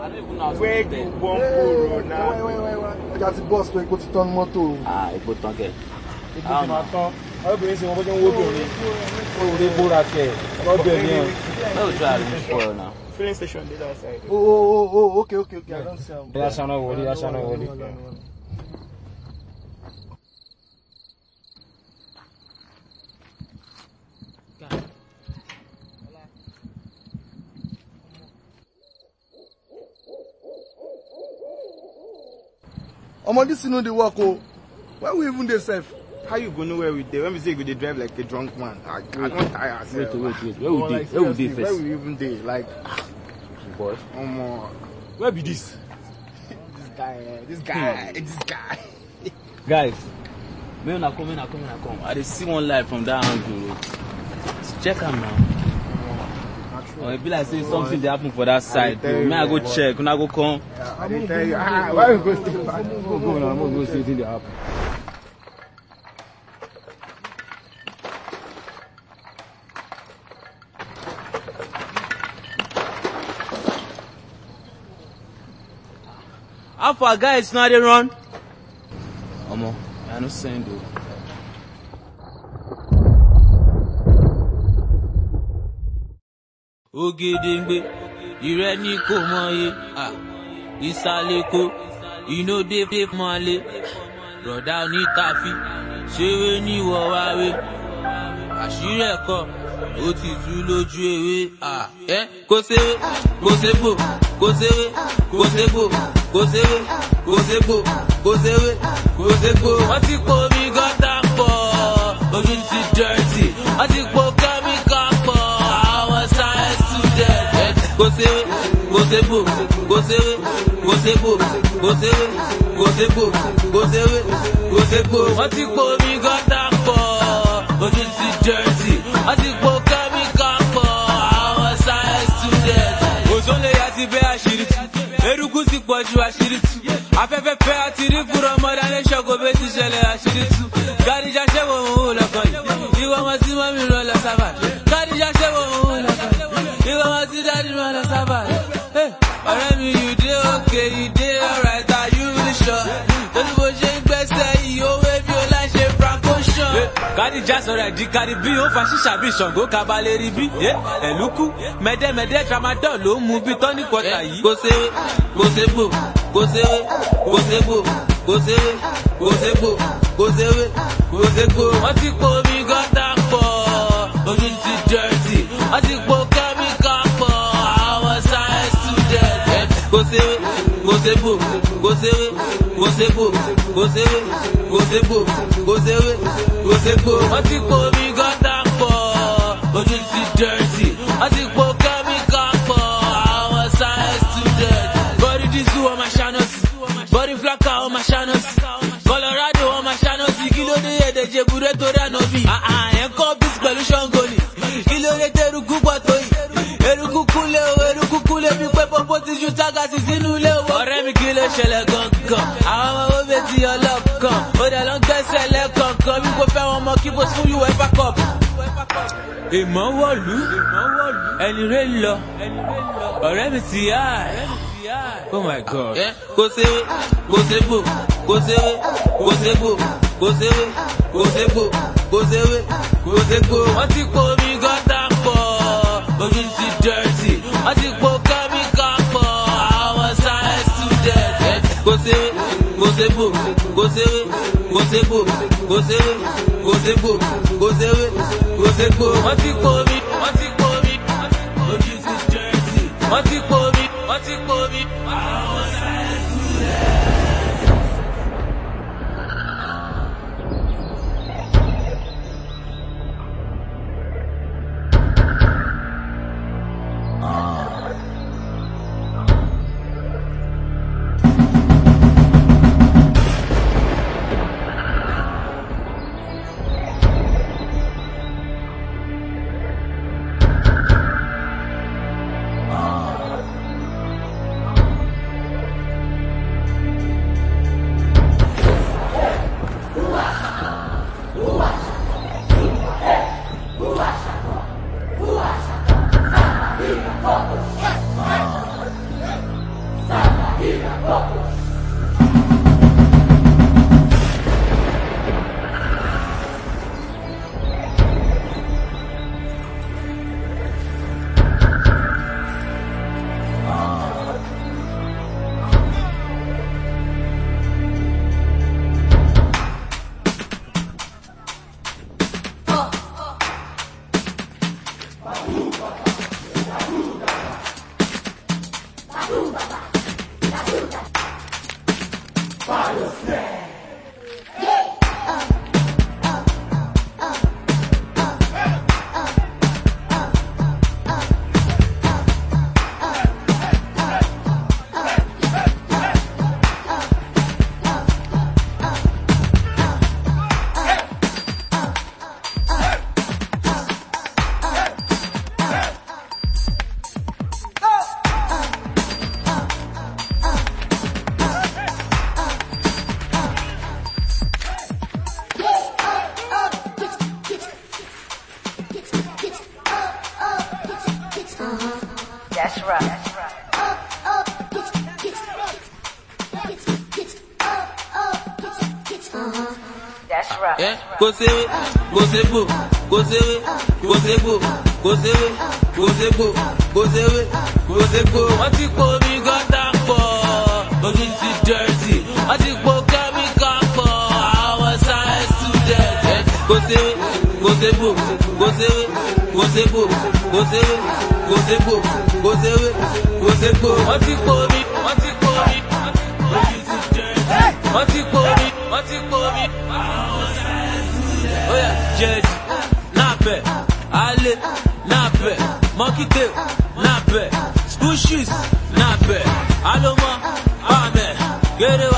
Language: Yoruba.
I don't even know how to Where get you there. wan borrow na? ọjà ti bọ́ọ̀sì pé kó ti tán ní mọ́tò o. Ah, epo tán kẹ̀. Epo ti máa tán. Ọlọ́bìnrin sì wọ́n bọ́jọ́ ń wó obìnrin. Òwúrẹ́ bóra kẹ̀. Lọ́bẹ̀ ni ẹ̀. Where we try arrange spoil now? Filling station dey that side. o o o o okay okay okay i don see am. Ẹ aṣáná wọlé, aṣáná wọlé. Omo dis thing no dey work o where we even dey sef. How you go know where we dey when we say you go dey drive like a drunk man? I, I don tire sef. Wait, wait, wait. Where we dey? Where we dey seriously, Where first? we even dey? Like, Boy. omo, Where be this? this guy, eh, this guy, this guy. Guys, make una come, make una come, make una come. I dey see one light from that angle. o. Check am now. Or e be like say something dey happen for that side. you, Make I go check, una go come. I dey tell you, ah, why we go stay back? go go na mo go see wetin dey happen. How far guys na dey run? Omo, I no send o. Ògèdèǹgbé ìrẹ́ ní kò mọye ìsàlẹ̀kọ ìnódé dé mọ́lé rọ̀dá onítàfi ṣeré níwọ̀ wáwé àṣírí ẹ̀kọ́ ó ti tú lójú ewé. Ẹ́ kó ṣeré kó ṣègbò kó ṣeré kó ṣègbò kó ṣeré kó ṣègbò kó ṣeré kó ṣègbò. wọ́n ti po omi gọ́tà pọ̀ ojú ti dẹ́rẹ́tì. Wọ́n ti po ṣègbò kó ṣeré kó ṣègbò kó ṣeré kó ṣègbò. wọ́n ti po omi gọ́tà pọ̀ ojú ti dẹ́rẹ́tì wọ́n ti po kẹ́míkà pọ̀ àwọn science student. òṣòlè yà ti bẹ́ àṣírí tú eruku ti pọ̀ ju àṣírí tú afẹ́fẹ́ fẹ́ àti rí kúrọ̀ mọ́dá ní ṣọ́kò bẹ́ẹ̀ ti ṣẹlẹ̀ àṣírí tú gàdíjà ṣẹ́wọ̀ òun lọ́kàn yìí. Ìwọ ọmọ tí mọ́mí rọ lọ sábà ṣan. kádìjà sọ̀rọ̀ ẹ̀dí kárí bí ó fa ṣíṣà bí ṣàngó kabalẹ̀ rí bí ẹ̀lúkú mẹ́dẹ́mẹ́dẹ́ tramadol ló ń mu bí tọ́ní kọta yìí. kò ṣeré kò ṣègbò kò ṣeré kò ṣègbò kò ṣeré kò ṣègbò kò ṣeré kò ṣègbò. wọ́n ti po omi gọ́tà pọ̀ ojú ti dẹ́rẹ́tì wọ́n ti po kẹ́míkà pọ̀ àwọn science student. kò ṣeré kò kò ṣeré kò ṣègbò kò ṣeré kò ṣègbò. wọ́n ti po omi gọ́tà pọ̀ ojú ti dẹ́rẹ́tì wọ́n ti po kí bó fún uefa cup. ìmọ̀ wọ̀lú ẹni rẹ̀ lọ ọ̀rẹ́ mi ti yá ẹ̀. Oh my God. Kò ṣeré, kò ṣègbò, kò ṣeré, kò ṣègbò, kò ṣeré, kò ṣègbò, kò ṣeré, kò ṣègbò. Wọ́n ti po omi gọ́tà pọ̀, ojú ti dẹ́rẹ́tì. Wọ́n ti po kẹ́míkà pọ̀, àwọn science student. Kò ṣeré, kò ṣègbò, kò ṣeré, kò ṣègbò, kò ṣeré, kò ṣègbò, kò ṣeré, kò ṣègbò. Wọ́n ti po omi, wọ́n ti po omi, ojú ti dẹ́rẹ́tì. Wọ́n ti po omi, wọ́n ti po omi. Àwọn Stop it. That's right. That's right. ẹ kò séwé kò ségbò kò séwé kò ségbò kò séwé kò ségbò kò séwé kò ségbò. wọ́n ti po omi gọ́tà pọ̀ omi ti dẹ́rẹ́tì wọ́n ti po kẹ́míkà pọ̀ àwọn science student. kò séwé kò ségbò kò séwé kò ségbò kò séwé kò ségbò kò séwé kò ségbò. wọ́n ti po omi wọ́n ti po omi omi ti dẹ́rẹ́tì wọ́n ti po omi wọ́n ti po omi. Oya, Jedi, nape, Ale, nape, monkey tail, nape, school shoes, nape, Aloma, Ame, Gere